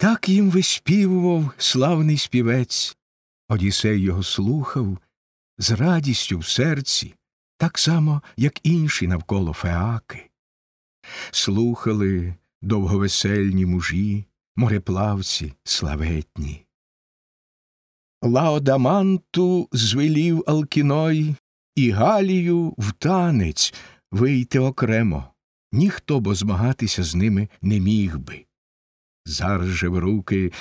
Так їм виспівував славний співець. Одісей його слухав з радістю в серці, так само, як інші навколо феаки. Слухали довговесельні мужі, мореплавці славетні. Лаодаманту звелів Алкіной і Галію в танець вийти окремо. Ніхто бо змагатися з ними не міг би. Зараз же в руки.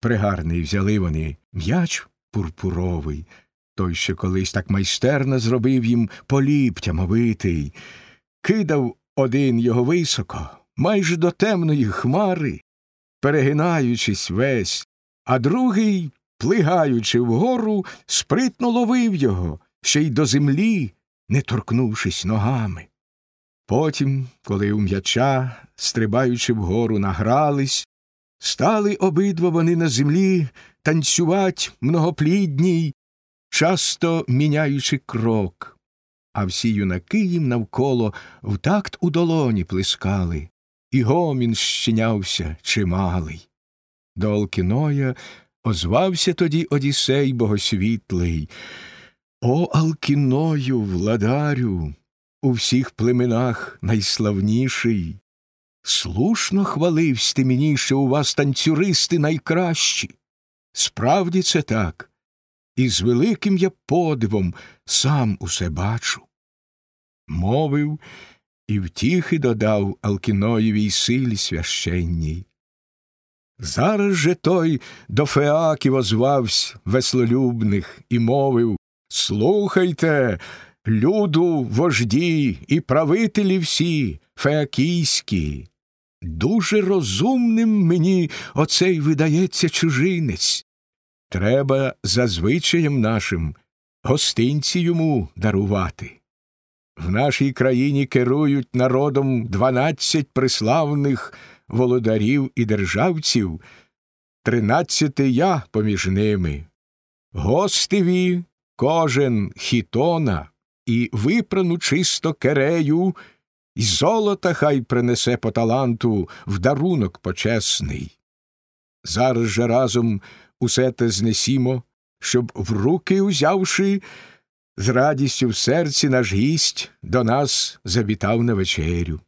Пригарний взяли вони. М'яч пурпуровий, той, що колись так майстерно зробив їм поліптям овитий, кидав один його високо, майже до темної хмари, перегинаючись весь, а другий, плигаючи вгору, спритно ловив його, ще й до землі, не торкнувшись ногами. Потім, коли у м'яча, стрибаючи вгору, награлись, стали обидва вони на землі танцювать многоплідній, часто міняючи крок, а всі юнаки їм навколо в такт у долоні плескали, і гомін щинявся чималий. До Алкіноя озвався тоді Одісей богосвітлий. О, Алкіною, владарю, у всіх племенах найславніший. Слушно хваливсь ти мені, що у вас танцюристи найкращі. Справді це так, і з великим я подивом сам усе бачу. Мовив і втіхи додав Алкіноєвій силі священній. Зараз же той до феаків озвавсь веслолюбних і мовив Слухайте, люду, вожді і правителі всі, феакійські. Дуже розумним мені оцей видається чужинець. Треба за звичаєм нашим гостинці йому дарувати. В нашій країні керують народом дванадцять приславних володарів і державців, тринадцяти я поміж ними. Гостеві кожен хітона і випрану чисто керею, і золота хай принесе по таланту в дарунок почесний. Зараз же разом усе те знесімо, щоб в руки узявши, з радістю в серці наш гість до нас завітав на вечерю.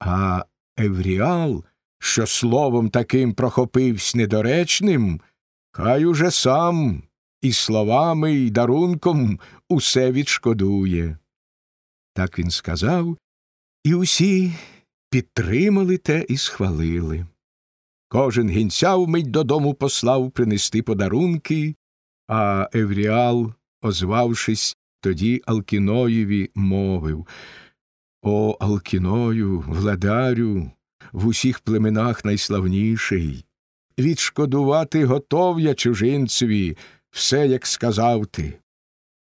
А Евріал, що словом таким прохопивсь недоречним, хай уже сам і словами, і дарунком усе відшкодує. Так він сказав, і усі підтримали те і схвалили. Кожен гінця вмить додому послав принести подарунки, а Евріал, озвавшись, тоді Алкіноєві мовив О, Алкіною, владарю, в усіх племенах найславніший. Відшкодувати готов я чужинцеві все, як сказав ти.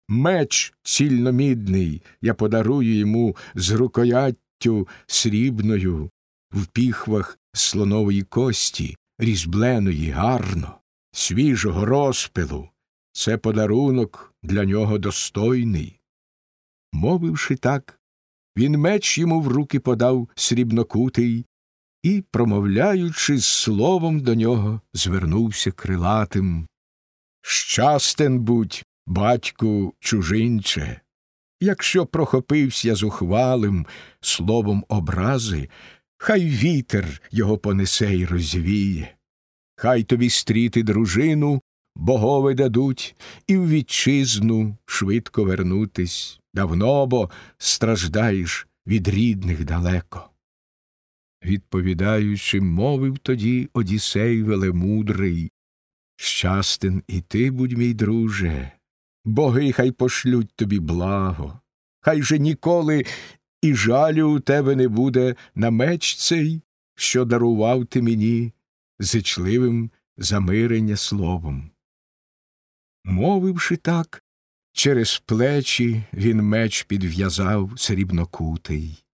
Меч цільномідний я подарую йому з рукояттю срібною, в піхвах слонової кості, різьбленої гарно, свіжого розпилу. Це подарунок для нього достойний. Мовивши так, він меч йому в руки подав срібнокутий і, промовляючи, словом до нього, звернувся крилатим. Щастен будь, батьку чужинче, якщо прохопився зухвалим словом образи, хай вітер його понесе й розвіє, хай тобі стріти дружину, богове дадуть, і в вітчизну швидко вернутись. Давно бо страждаєш від рідних далеко. Відповідаючи, мовив тоді Одісей велемудрий Щастен і ти будь, мій друже, боги хай пошлють тобі благо, хай же ніколи і жалю у тебе не буде на меч цей, що дарував ти мені зичливим замирення словом. Мовивши так, через плечі він меч підв'язав срібнокутий.